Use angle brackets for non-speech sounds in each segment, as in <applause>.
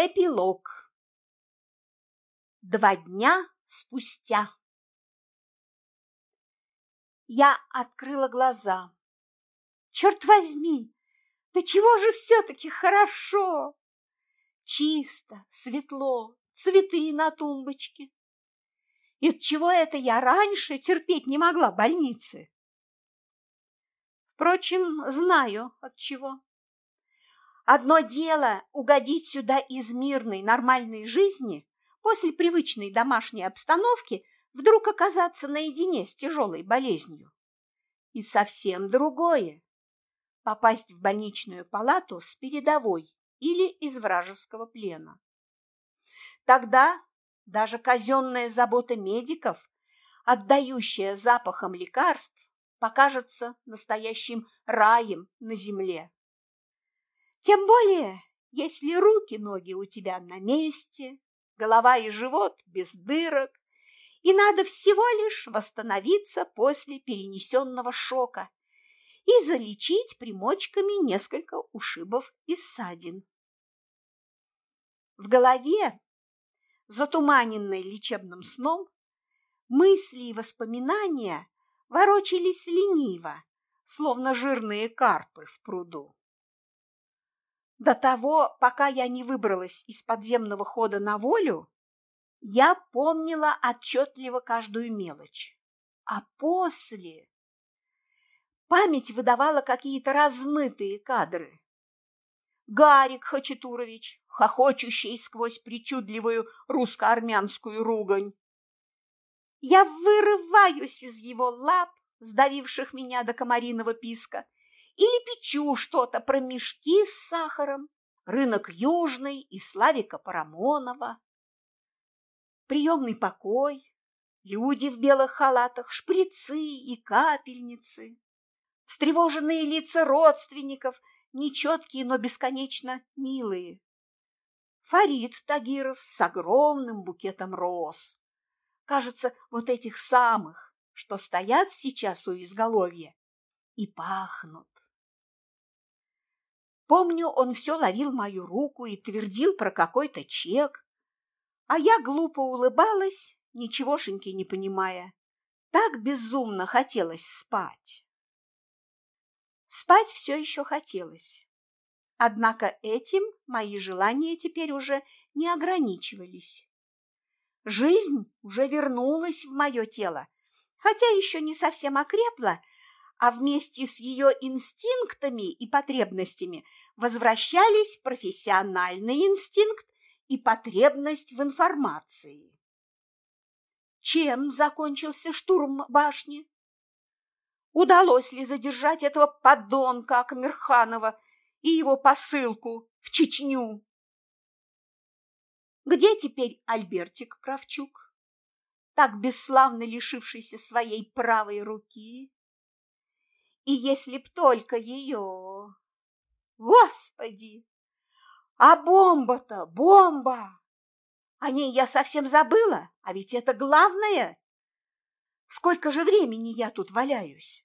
Эпилог. Два дня спустя. Я открыла глаза. Черт возьми, да чего же все-таки хорошо! Чисто, светло, цветы на тумбочке. И от чего это я раньше терпеть не могла больницы? Впрочем, знаю от чего. Одно дело угодить сюда из мирной, нормальной жизни, после привычной домашней обстановки вдруг оказаться наедине с тяжелой болезнью. И совсем другое – попасть в больничную палату с передовой или из вражеского плена. Тогда даже казенная забота медиков, отдающая запахом лекарств, покажется настоящим раем на земле. Тем более, если руки-ноги у тебя на месте, голова и живот без дырок, и надо всего лишь восстановиться после перенесенного шока и залечить примочками несколько ушибов и ссадин. В голове, затуманенной лечебным сном, мысли и воспоминания ворочались лениво, словно жирные карпы в пруду. До того, пока я не выбралась из подземного хода на волю, я помнила отчетливо каждую мелочь. А после память выдавала какие-то размытые кадры. Гарик Хачатурович, хохочущий сквозь причудливую русско-армянскую ругань. Я вырываюсь из его лап, сдавивших меня до комариного писка, или печу что-то про мешки с сахаром, рынок Южный и Славика Парамонова. Приемный покой, люди в белых халатах, шприцы и капельницы, встревоженные лица родственников, нечеткие, но бесконечно милые. Фарид Тагиров с огромным букетом роз. Кажется, вот этих самых, что стоят сейчас у изголовья и пахнут. Помню, он все ловил мою руку и твердил про какой-то чек, а я глупо улыбалась, ничегошеньки не понимая. Так безумно хотелось спать. Спать все еще хотелось. Однако этим мои желания теперь уже не ограничивались. Жизнь уже вернулась в мое тело, хотя еще не совсем окрепла, а вместе с ее инстинктами и потребностями – возвращались профессиональный инстинкт и потребность в информации. Чем закончился штурм башни? Удалось ли задержать этого подонка Акмирханова и его посылку в Чечню? Где теперь Альбертик Кравчук, так бесславно лишившийся своей правой руки? И если б только ее Господи! А бомба-то, бомба! О ней я совсем забыла, а ведь это главное. Сколько же времени я тут валяюсь?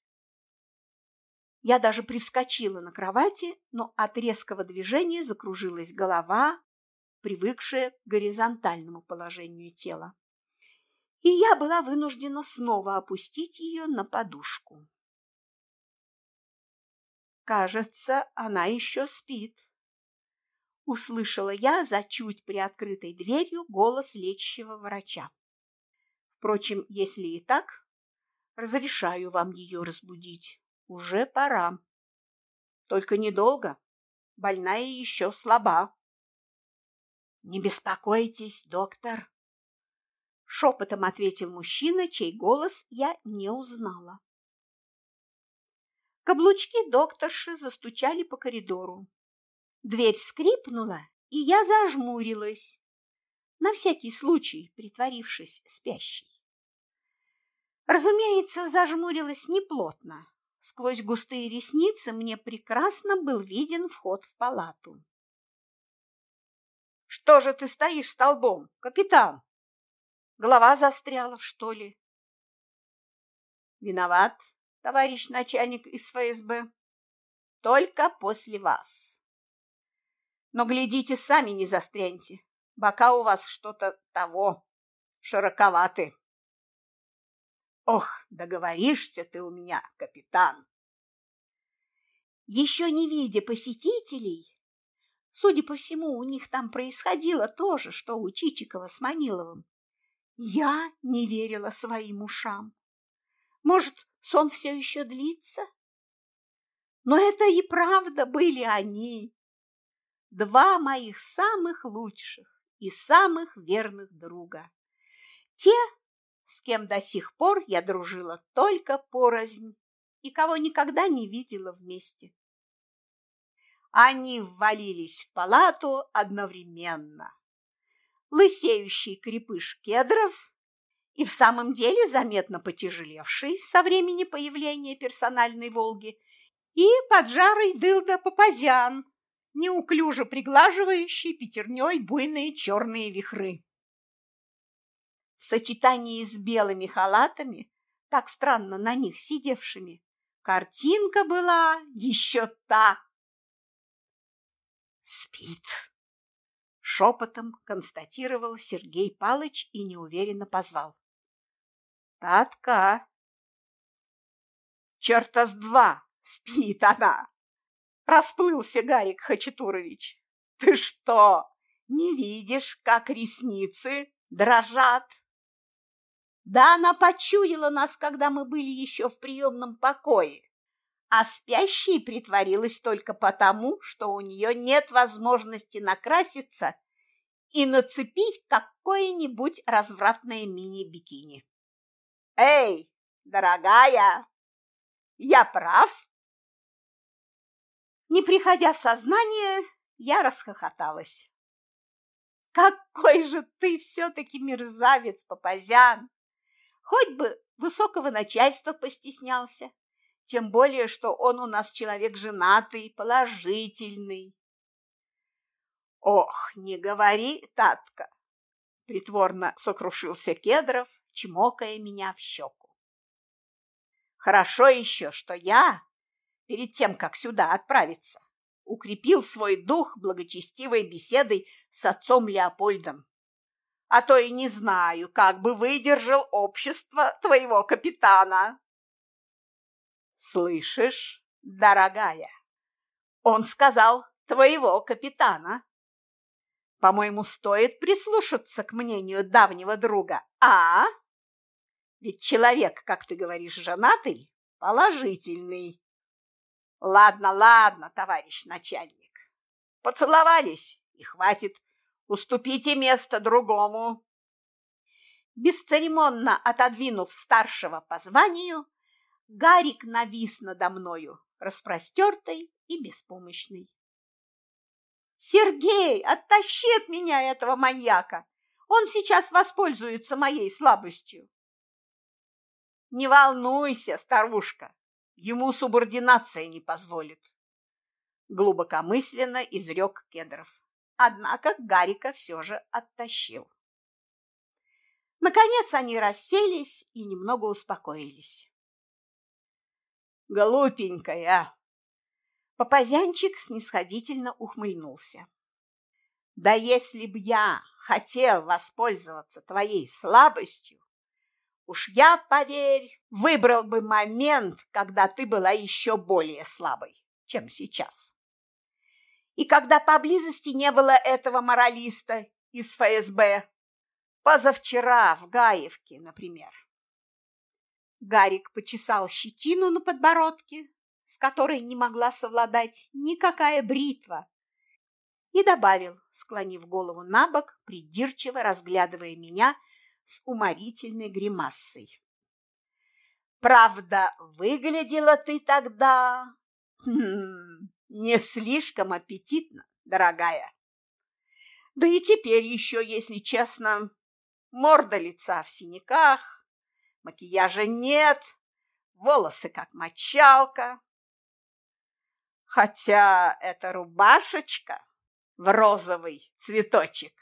Я даже привскочила на кровати, но от резкого движения закружилась голова, привыкшая к горизонтальному положению тела. И я была вынуждена снова опустить ее на подушку. Кажется, она еще спит. Услышала я за чуть приоткрытой дверью голос лечащего врача. Впрочем, если и так, разрешаю вам ее разбудить. Уже пора. Только недолго. Больная еще слаба. Не беспокойтесь, доктор. Шепотом ответил мужчина, чей голос я не узнала. Каблучки докторши застучали по коридору. Дверь скрипнула, и я зажмурилась, на всякий случай притворившись спящей. Разумеется, зажмурилась неплотно. Сквозь густые ресницы мне прекрасно был виден вход в палату. «Что же ты стоишь столбом, капитан? Голова застряла, что ли?» «Виноват», товарищ начальник из ФСБ. Только после вас. Но глядите, сами не застряньте. Бока у вас что-то того, широковаты. Ох, договоришься ты у меня, капитан. Еще не видя посетителей, судя по всему, у них там происходило то же, что у Чичикова с Маниловым, я не верила своим ушам. Может, сон все еще длится? Но это и правда были они, два моих самых лучших и самых верных друга. Те, с кем до сих пор я дружила только порознь и кого никогда не видела вместе. Они ввалились в палату одновременно. Лысеющий крепыш кедров и в самом деле заметно потяжелевший со времени появления персональной «Волги» и поджарый дылда Папазян, неуклюже приглаживающий пятерней буйные черные вихры. В сочетании с белыми халатами, так странно на них сидевшими, картинка была еще та. «Спит!» — шепотом констатировал Сергей Палыч и неуверенно позвал. «Татка!» «Черта с два! Спит она!» Расплылся Гарик Хачатурович. Ты что, не видишь, как ресницы дрожат? Да она почуяла нас, когда мы были еще в приемном покое, а спящей притворилась только потому, что у нее нет возможности накраситься и нацепить какое-нибудь развратное мини-бикини. Эй, дорогая, я прав? Не приходя в сознание, я расхохоталась. Какой же ты все-таки мерзавец, Папазян! Хоть бы высокого начальства постеснялся, тем более, что он у нас человек женатый, положительный. Ох, не говори, Татка! Притворно сокрушился Кедров, чмокая меня в щеку. Хорошо еще, что я перед тем, как сюда отправиться, укрепил свой дух благочестивой беседой с отцом Леопольдом. А то и не знаю, как бы выдержал общество твоего капитана. Слышишь, дорогая, он сказал твоего капитана. По-моему, стоит прислушаться к мнению давнего друга, а? Ведь человек, как ты говоришь, женатый, положительный. Ладно, ладно, товарищ начальник. Поцеловались, и хватит. Уступите место другому. Бесцеремонно отодвинув старшего по званию, Гарик навис надо мною, распростертый и беспомощный. «Сергей, оттащи от меня этого маньяка! Он сейчас воспользуется моей слабостью!» «Не волнуйся, старушка, Ему субординация не позволит. Глубокомысленно изрек Кедров. Однако Гарика все же оттащил. Наконец они расселись и немного успокоились. «Глупенькая!» Папазянчик снисходительно ухмыльнулся. «Да если б я хотел воспользоваться твоей слабостью, Уж я, поверь, выбрал бы момент, когда ты была еще более слабой, чем сейчас. И когда поблизости не было этого моралиста из ФСБ, позавчера в Гаевке, например. Гарик почесал щетину на подбородке, с которой не могла совладать никакая бритва, и добавил, склонив голову на бок, придирчиво разглядывая меня с уморительной гримасой. Правда, выглядела ты тогда хм, не слишком аппетитно, дорогая. Да и теперь еще, если честно, морда лица в синяках, макияжа нет, волосы как мочалка. Хотя эта рубашечка в розовый цветочек,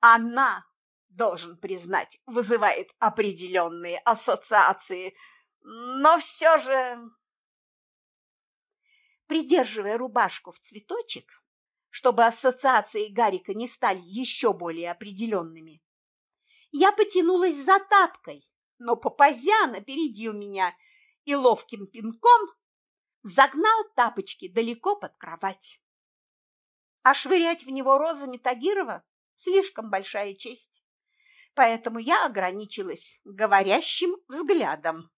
она должен признать, вызывает определенные ассоциации, но все же... Придерживая рубашку в цветочек, чтобы ассоциации Гарика не стали еще более определенными. Я потянулась за тапкой, но Папазян опередил меня и ловким пинком загнал тапочки далеко под кровать. А швырять в него розами Тагирова слишком большая честь, поэтому я ограничилась говорящим взглядом.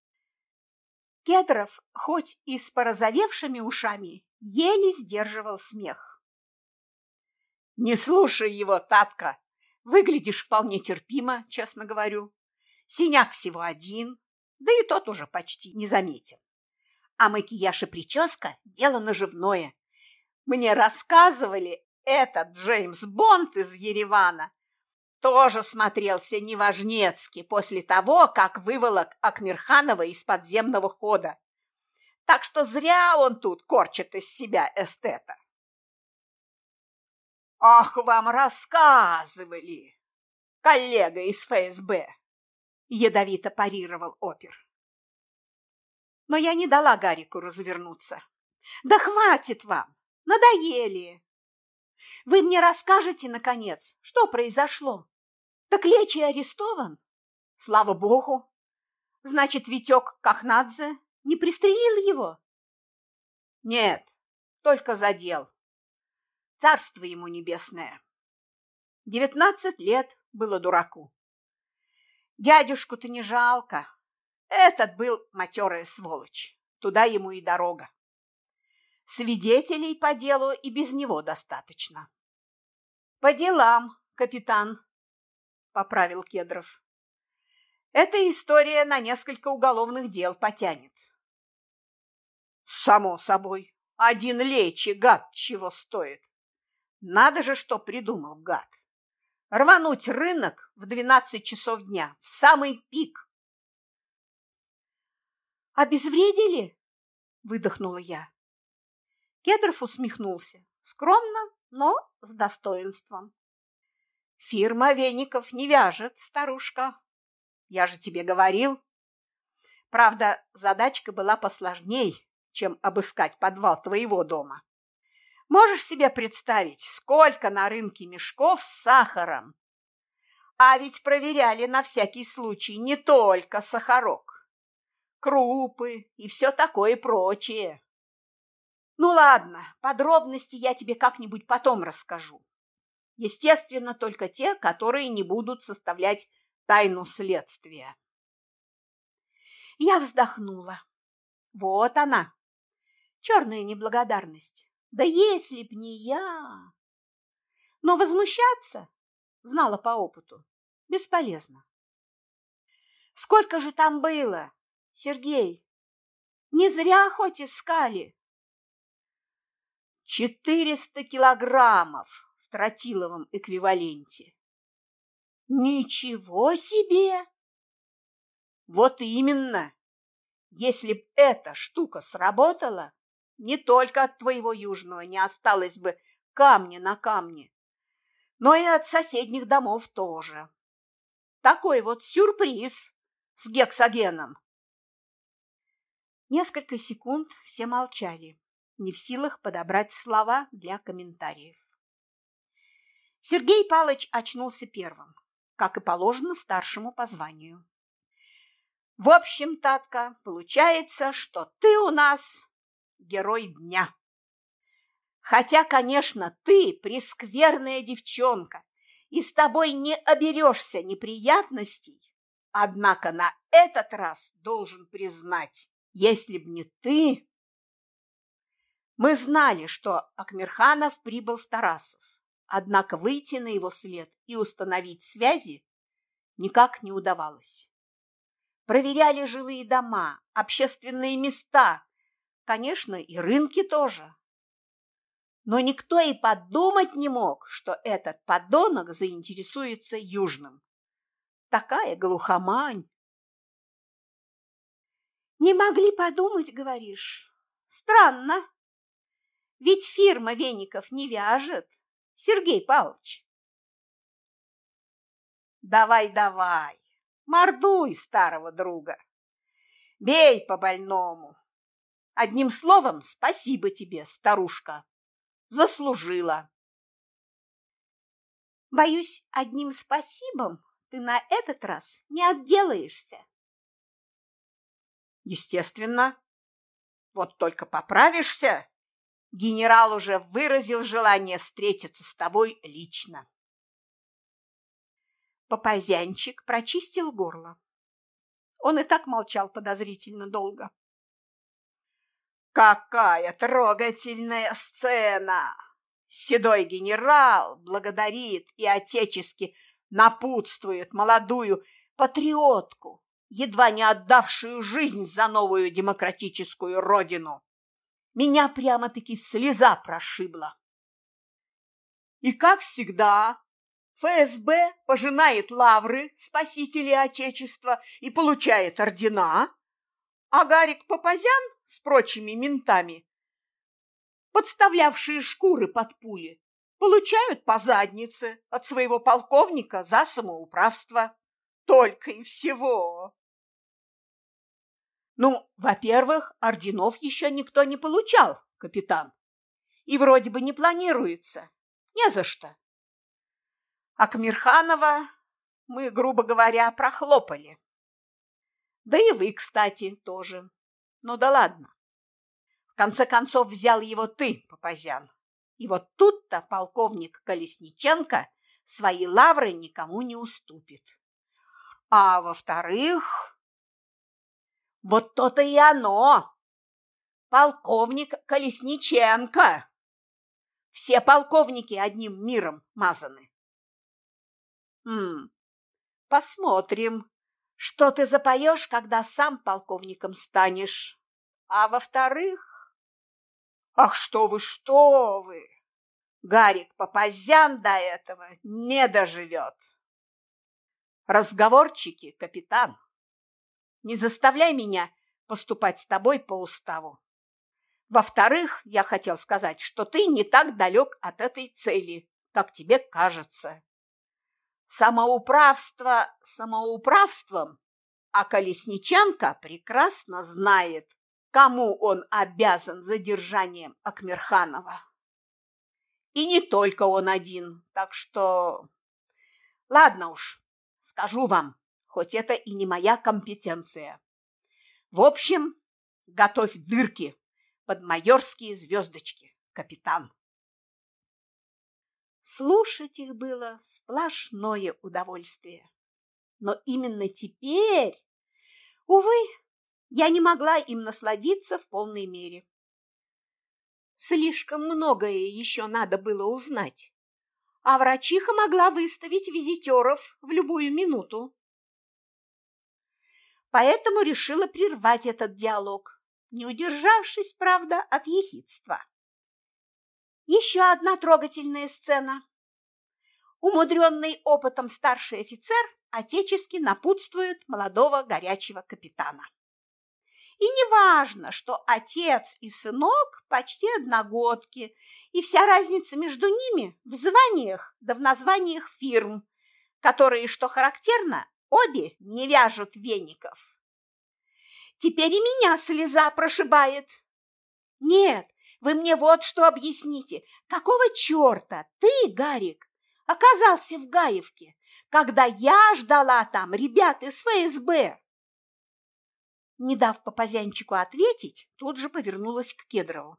Кедров, хоть и с порозовевшими ушами, еле сдерживал смех. Не слушай его, Татка. Выглядишь вполне терпимо, честно говорю. Синяк всего один, да и тот уже почти не заметен. А макияж и прическа – дело наживное. Мне рассказывали, этот Джеймс Бонд из Еревана тоже смотрелся неважнецки после того, как выволок Акмирханова из подземного хода. Так что зря он тут корчит из себя эстета. Ах, вам рассказывали, коллега из ФСБ, ядовито парировал опер. Но я не дала Гарику развернуться. Да хватит вам, надоели. Вы мне расскажете, наконец, что произошло? Так Лечи арестован? Слава богу. Значит, Витек Кахнадзе не пристрелил его? Нет, только задел. Царство ему небесное. Девятнадцать лет было дураку. Дядюшку-то не жалко. Этот был матерая сволочь. Туда ему и дорога. Свидетелей по делу и без него достаточно. По делам, капитан, поправил Кедров. Эта история на несколько уголовных дел потянет. Само собой, один лечи гад чего стоит. Надо же, что придумал гад. Рвануть рынок в двенадцать часов дня, в самый пик. «Обезвредили?» – выдохнула я. Кедров усмехнулся, скромно, но с достоинством. «Фирма веников не вяжет, старушка. Я же тебе говорил. Правда, задачка была посложней, чем обыскать подвал твоего дома. Можешь себе представить, сколько на рынке мешков с сахаром? А ведь проверяли на всякий случай не только сахарок, крупы и все такое прочее. Ну ладно, подробности я тебе как-нибудь потом расскажу. Естественно, только те, которые не будут составлять тайну следствия. Я вздохнула. Вот она, черная неблагодарность. Да если б не я! Но возмущаться, знала по опыту, бесполезно. Сколько же там было, Сергей? Не зря хоть искали. Четыреста килограммов тротиловом эквиваленте. Ничего себе! Вот именно! Если б эта штука сработала, не только от твоего южного не осталось бы камня на камне, но и от соседних домов тоже. Такой вот сюрприз с гексогеном. Несколько секунд все молчали, не в силах подобрать слова для комментариев. Сергей Палыч очнулся первым, как и положено старшему по званию. В общем, Татка, получается, что ты у нас герой дня. Хотя, конечно, ты прескверная девчонка, и с тобой не оберешься неприятностей, однако на этот раз должен признать, если б не ты... Мы знали, что Акмирханов прибыл в Тарасов, однако выйти на его след и установить связи никак не удавалось. Проверяли жилые дома, общественные места, Конечно, и рынки тоже. Но никто и подумать не мог, что этот подонок заинтересуется Южным. Такая глухомань. Не могли подумать, говоришь? Странно. Ведь фирма веников не вяжет, Сергей Павлович. Давай, давай, мордуй старого друга. Бей по больному. Одним словом, спасибо тебе, старушка. Заслужила. Боюсь, одним спасибом ты на этот раз не отделаешься. Естественно. Вот только поправишься, генерал уже выразил желание встретиться с тобой лично. Папазянчик прочистил горло. Он и так молчал подозрительно долго. Какая трогательная сцена! Седой генерал благодарит и отечески напутствует молодую патриотку, едва не отдавшую жизнь за новую демократическую родину. Меня прямо-таки слеза прошибла. И, как всегда, ФСБ пожинает лавры спасителей Отечества и получает ордена, а Гарик Папазян с прочими ментами, подставлявшие шкуры под пули, получают по заднице от своего полковника за самоуправство. Только и всего. Ну, во-первых, орденов еще никто не получал, капитан. И вроде бы не планируется. Не за что. А Кмирханова мы, грубо говоря, прохлопали. Да и вы, кстати, тоже. Ну да ладно. В конце концов, взял его ты, Папазян. И вот тут-то полковник Колесниченко свои лавры никому не уступит. А во-вторых, вот то-то и оно. Полковник Колесниченко. Все полковники одним миром мазаны. Хм, посмотрим, что ты запоешь, когда сам полковником станешь. А во-вторых... Ах, что вы, что вы! Гарик Папазян до этого не доживет. Разговорчики, капитан. Не заставляй меня поступать с тобой по уставу. Во-вторых, я хотел сказать, что ты не так далек от этой цели, как тебе кажется. Самоуправство самоуправством, а Колесниченко прекрасно знает, кому он обязан задержанием Акмерханова. И не только он один, так что... Ладно уж, скажу вам, хоть это и не моя компетенция. В общем, готовь дырки под майорские звездочки, капитан. Слушать их было сплошное удовольствие. Но именно теперь, увы, я не могла им насладиться в полной мере. Слишком многое еще надо было узнать, а врачиха могла выставить визитеров в любую минуту. Поэтому решила прервать этот диалог, не удержавшись, правда, от ехидства. Еще одна трогательная сцена. Умудренный опытом старший офицер отечески напутствует молодого горячего капитана. И не важно, что отец и сынок почти одногодки, и вся разница между ними в званиях да в названиях фирм, которые, что характерно, обе не вяжут веников. Теперь и меня слеза прошибает. Нет, вы мне вот что объясните. Какого черта ты, Гарик, оказался в Гаевке, когда я ждала там ребят из ФСБ? Не дав Папазянчику ответить, тут же повернулась к Кедрову.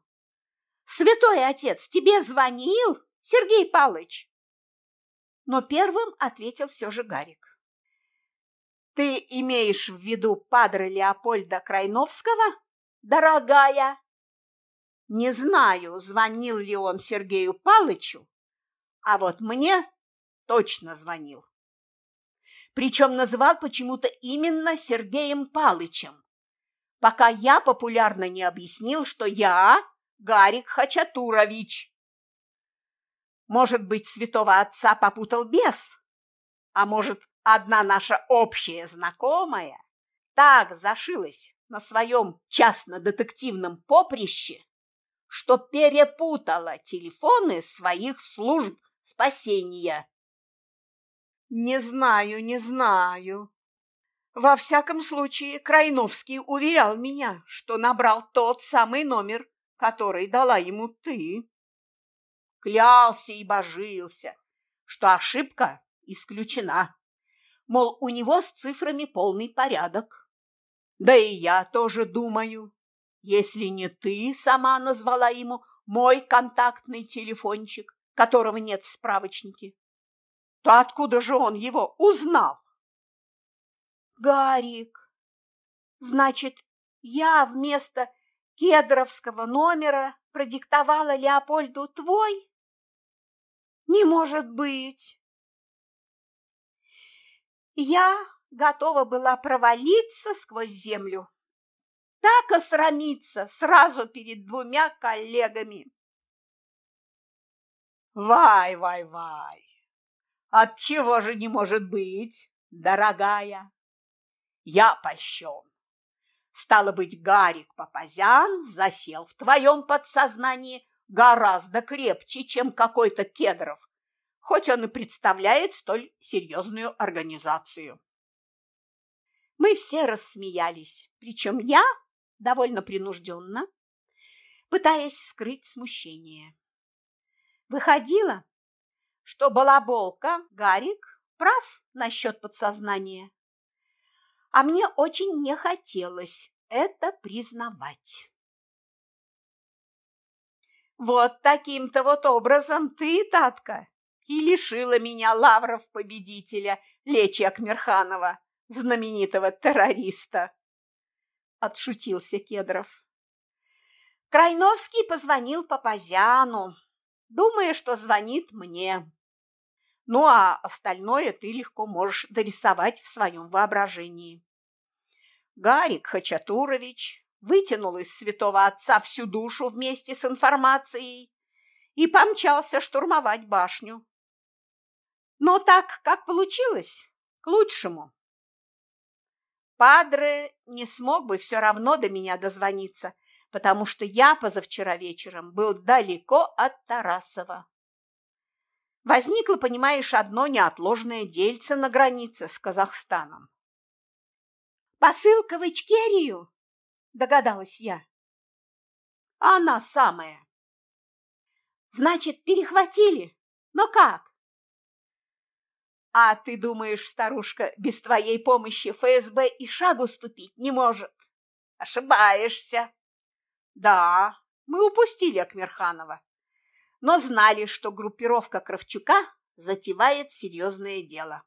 «Святой отец, тебе звонил Сергей Павлович?» Но первым ответил все же Гарик. «Ты имеешь в виду падре Леопольда Крайновского, дорогая?» Не знаю, звонил ли он Сергею Палычу, а вот мне точно звонил. Причем называл почему-то именно Сергеем Палычем, пока я популярно не объяснил, что я Гарик Хачатурович. Может быть, святого отца попутал бес, а может, одна наша общая знакомая так зашилась на своем частно-детективном поприще, что перепутала телефоны своих служб спасения. Не знаю, не знаю. Во всяком случае, Крайновский уверял меня, что набрал тот самый номер, который дала ему ты. Клялся и божился, что ошибка исключена. Мол, у него с цифрами полный порядок. Да и я тоже думаю, если не ты сама назвала ему мой контактный телефончик, которого нет в справочнике, то откуда же он его узнал? Гарик, значит, я вместо кедровского номера продиктовала Леопольду твой? Не может быть. Я готова была провалиться сквозь землю. Так осрамиться сразу перед двумя коллегами. Вай, вай, вай. От чего же не может быть, дорогая? Я польщен. Стало быть, Гарик Папазян засел в твоем подсознании гораздо крепче, чем какой-то Кедров, хоть он и представляет столь серьезную организацию. Мы все рассмеялись, причем я довольно принужденно, пытаясь скрыть смущение. Выходило, что балаболка Гарик прав насчет подсознания а мне очень не хотелось это признавать. Вот таким-то вот образом ты, Татка, и лишила меня лавров победителя Лечи Акмерханова, знаменитого террориста. Отшутился Кедров. Крайновский позвонил Папазяну, думая, что звонит мне. Ну, а остальное ты легко можешь дорисовать в своем воображении. Гарик Хачатурович вытянул из святого отца всю душу вместе с информацией и помчался штурмовать башню. Но так, как получилось, к лучшему. Падре не смог бы все равно до меня дозвониться, потому что я позавчера вечером был далеко от Тарасова. Возникло, понимаешь, одно неотложное дельце на границе с Казахстаном. «Посылка в Ичкерию?» – догадалась я. «Она самая». «Значит, перехватили? Но как?» «А ты думаешь, старушка, без твоей помощи ФСБ и шагу ступить не может?» «Ошибаешься». «Да, мы упустили Акмерханова но знали, что группировка Кравчука затевает серьезное дело.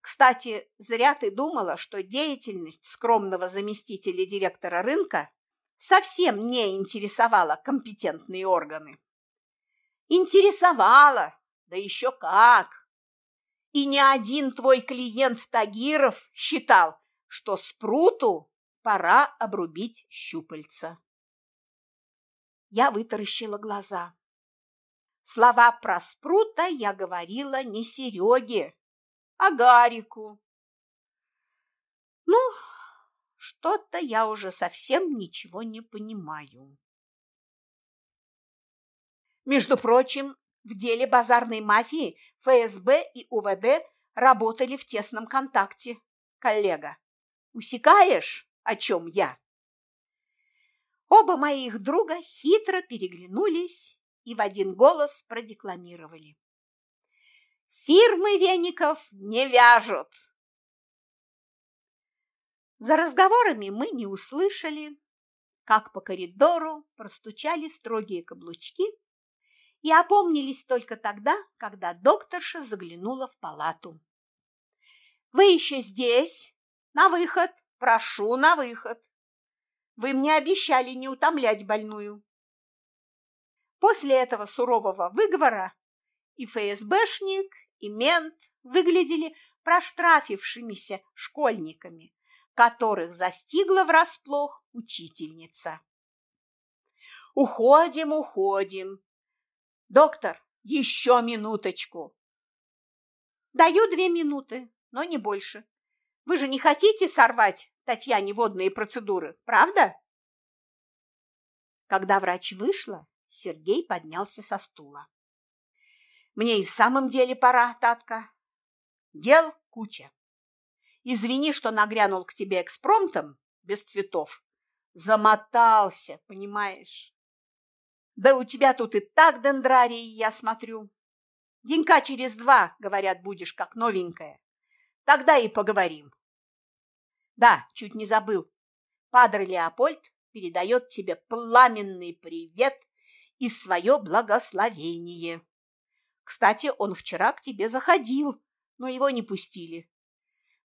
Кстати, зря ты думала, что деятельность скромного заместителя директора рынка совсем не интересовала компетентные органы. Интересовала, да еще как! И ни один твой клиент Тагиров считал, что спруту пора обрубить щупальца. Я вытаращила глаза. Слова про спрута я говорила не Сереге, а Гарику. Ну, что-то я уже совсем ничего не понимаю. Между прочим, в деле базарной мафии ФСБ и УВД работали в тесном контакте, коллега. Усекаешь, о чем я? Оба моих друга хитро переглянулись и в один голос продекламировали. Фирмы веников не вяжут. За разговорами мы не услышали, как по коридору простучали строгие каблучки и опомнились только тогда, когда докторша заглянула в палату. «Вы еще здесь? На выход! Прошу, на выход! Вы мне обещали не утомлять больную!» После этого сурового выговора и ФСБшник, и мент выглядели проштрафившимися школьниками, которых застигла врасплох учительница. «Уходим, уходим! Доктор, еще минуточку!» «Даю две минуты, но не больше. Вы же не хотите сорвать Татьяне водные процедуры, правда?» Когда врач вышла, Сергей поднялся со стула. Мне и в самом деле пора, Татка. Дел куча. Извини, что нагрянул к тебе экспромтом, без цветов. Замотался, понимаешь? Да у тебя тут и так дендрарий, я смотрю. Денька через два, говорят, будешь как новенькая. Тогда и поговорим. Да, чуть не забыл. Падре Леопольд передает тебе пламенный привет и свое благословение. Кстати, он вчера к тебе заходил, но его не пустили.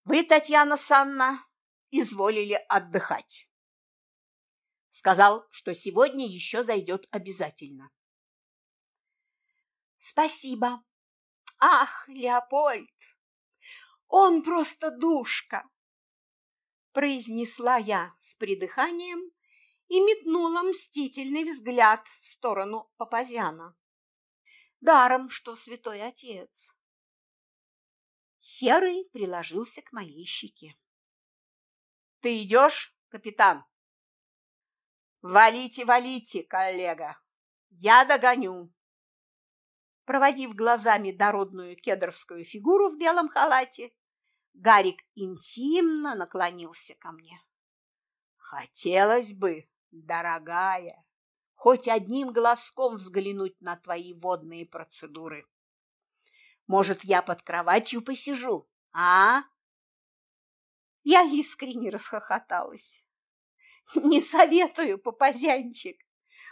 Вы, Татьяна Санна, изволили отдыхать. Сказал, что сегодня еще зайдет обязательно. Спасибо. Ах, Леопольд, он просто душка, произнесла я с придыханием и метнула мстительный взгляд в сторону Папазяна. Даром, что святой отец. Серый приложился к моей щеке. Ты идешь, капитан? Валите, валите, коллега. Я догоню. Проводив глазами дородную кедровскую фигуру в белом халате, Гарик интимно наклонился ко мне. Хотелось бы, дорогая, хоть одним глазком взглянуть на твои водные процедуры. Может, я под кроватью посижу, а? Я искренне расхохоталась. <laughs> Не советую, попозянчик.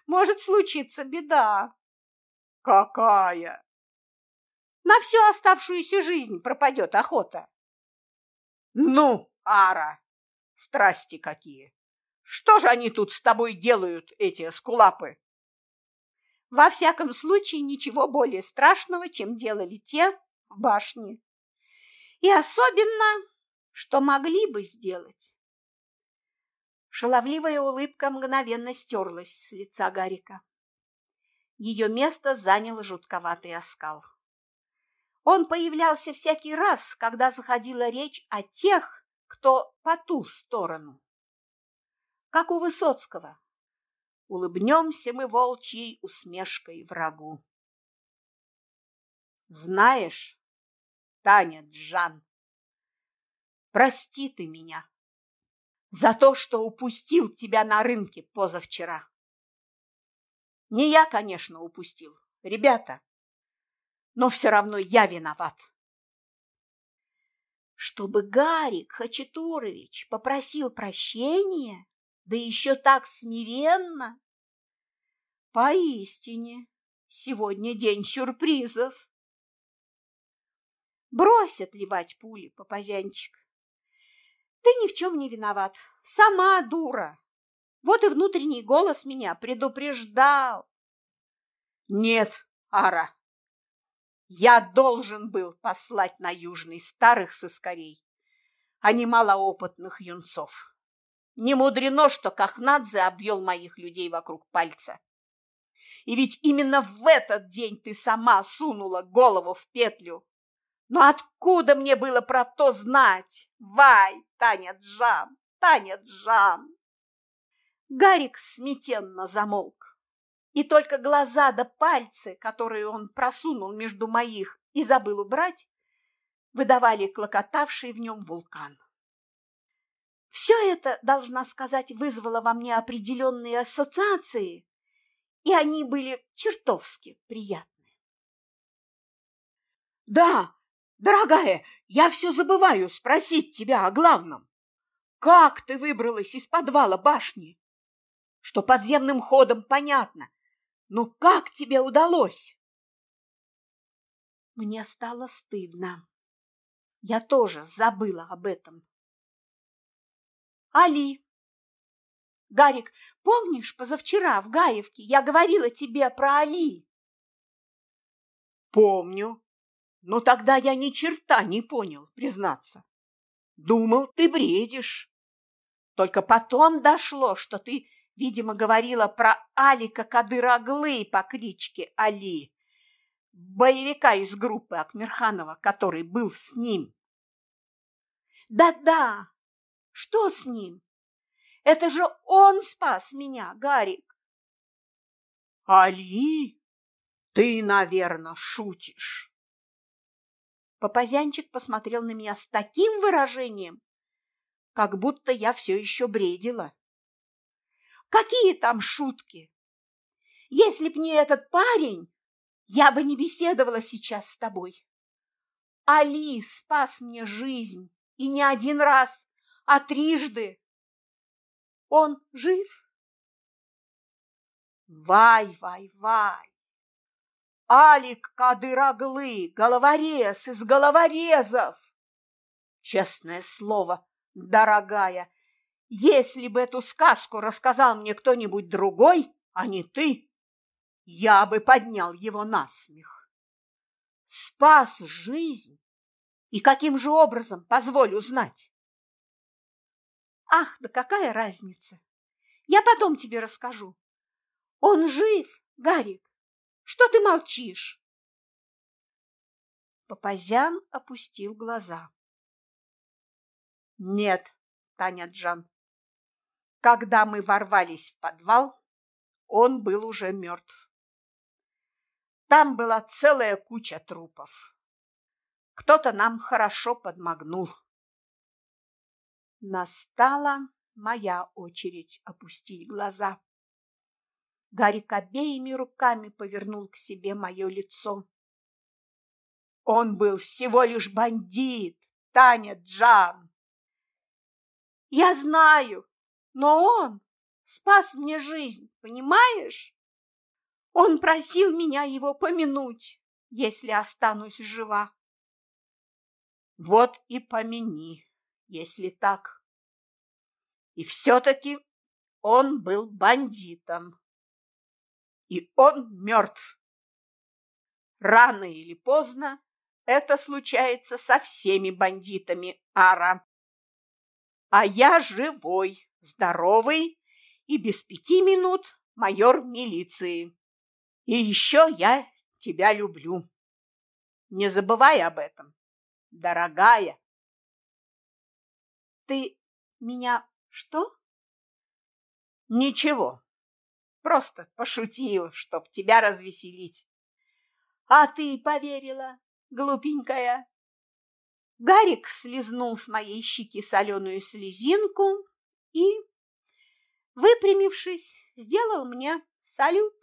Может случиться беда. Какая? На всю оставшуюся жизнь пропадет охота. Ну, Ара, страсти какие! Что же они тут с тобой делают, эти скулапы? Во всяком случае, ничего более страшного, чем делали те в башне. И особенно, что могли бы сделать. Шаловливая улыбка мгновенно стерлась с лица Гарика. Ее место занял жутковатый оскал. Он появлялся всякий раз, когда заходила речь о тех, кто по ту сторону. Как у Высоцкого. Улыбнемся мы волчьей усмешкой врагу. Знаешь, Таня Джан, прости ты меня за то, что упустил тебя на рынке позавчера. Не я, конечно, упустил, ребята, но все равно я виноват. Чтобы Гарик Хачатурович попросил прощения, да еще так смиренно. Поистине, сегодня день сюрпризов. Брось отливать пули, папазянчик. Ты ни в чем не виноват, сама дура. Вот и внутренний голос меня предупреждал. Нет, Ара, я должен был послать на южный старых сыскарей, а не малоопытных юнцов. Не мудрено, что Кахнадзе обвел моих людей вокруг пальца. И ведь именно в этот день ты сама сунула голову в петлю. Но откуда мне было про то знать? Вай, Таня Джан, Таня Джан! Гарик сметенно замолк. И только глаза да пальцы, которые он просунул между моих и забыл убрать, выдавали клокотавший в нем вулкан. Все это, должна сказать, вызвало во мне определенные ассоциации, и они были чертовски приятны. «Да, дорогая, я все забываю спросить тебя о главном. Как ты выбралась из подвала башни?» что подземным ходом понятно. Но как тебе удалось? Мне стало стыдно. Я тоже забыла об этом. Али. Гарик, помнишь, позавчера в Гаевке я говорила тебе про Али? Помню. Но тогда я ни черта не понял, признаться. Думал, ты бредишь. Только потом дошло, что ты Видимо, говорила про Алика Кадыраглы по кличке Али, боевика из группы Акмирханова, который был с ним. Да-да, что с ним? Это же он спас меня, Гарик. Али, ты, наверное, шутишь. Папазянчик посмотрел на меня с таким выражением, как будто я все еще бредила. Какие там шутки? Если б не этот парень, я бы не беседовала сейчас с тобой. Али спас мне жизнь, и не один раз, а трижды. Он жив? Вай, вай, вай. Алик Кадыраглы, головорез из головорезов. Честное слово, дорогая, если бы эту сказку рассказал мне кто-нибудь другой, а не ты, я бы поднял его на смех. Спас жизнь. И каким же образом, позволь узнать? Ах, да какая разница? Я потом тебе расскажу. Он жив, Гарик. Что ты молчишь? Папазян опустил глаза. Нет, Таня Джан. Когда мы ворвались в подвал, он был уже мертв. Там была целая куча трупов. Кто-то нам хорошо подмогнул. Настала моя очередь опустить глаза. Гарик обеими руками повернул к себе мое лицо. Он был всего лишь бандит, Таня Джан. Я знаю, но он спас мне жизнь, понимаешь? Он просил меня его помянуть, если останусь жива. Вот и помяни, если так. И все-таки он был бандитом и он мертв. Рано или поздно это случается со всеми бандитами Ара. А я живой, здоровый и без пяти минут майор милиции. И еще я тебя люблю. Не забывай об этом, дорогая. Ты меня что? Ничего, Просто пошутил, чтоб тебя развеселить. А ты поверила, глупенькая? Гарик слезнул с моей щеки соленую слезинку и, выпрямившись, сделал мне салют.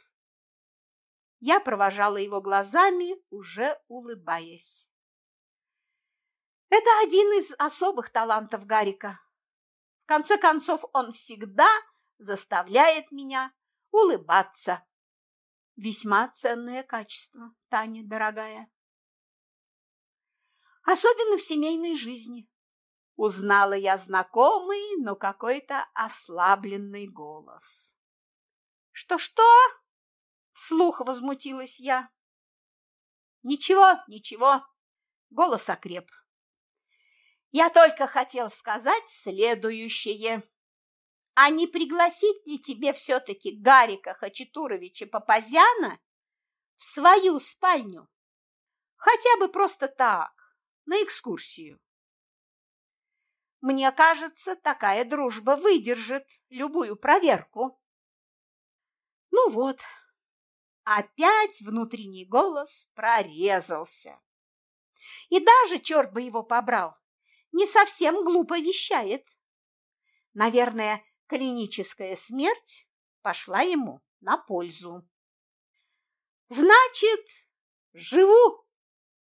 Я провожала его глазами, уже улыбаясь. Это один из особых талантов Гарика. В конце концов, он всегда заставляет меня улыбаться. Весьма ценное качество, Таня, дорогая. Особенно в семейной жизни. Узнала я знакомый, но какой-то ослабленный голос. Что-что? Вслух возмутилась я. Ничего, ничего. Голос окреп. Я только хотел сказать следующее. А не пригласить ли тебе все-таки Гарика Хачатуровича Папазяна в свою спальню? Хотя бы просто так, на экскурсию. Мне кажется, такая дружба выдержит любую проверку. Ну вот, опять внутренний голос прорезался. И даже, черт бы его побрал, не совсем глупо вещает. Наверное, клиническая смерть пошла ему на пользу. Значит, живу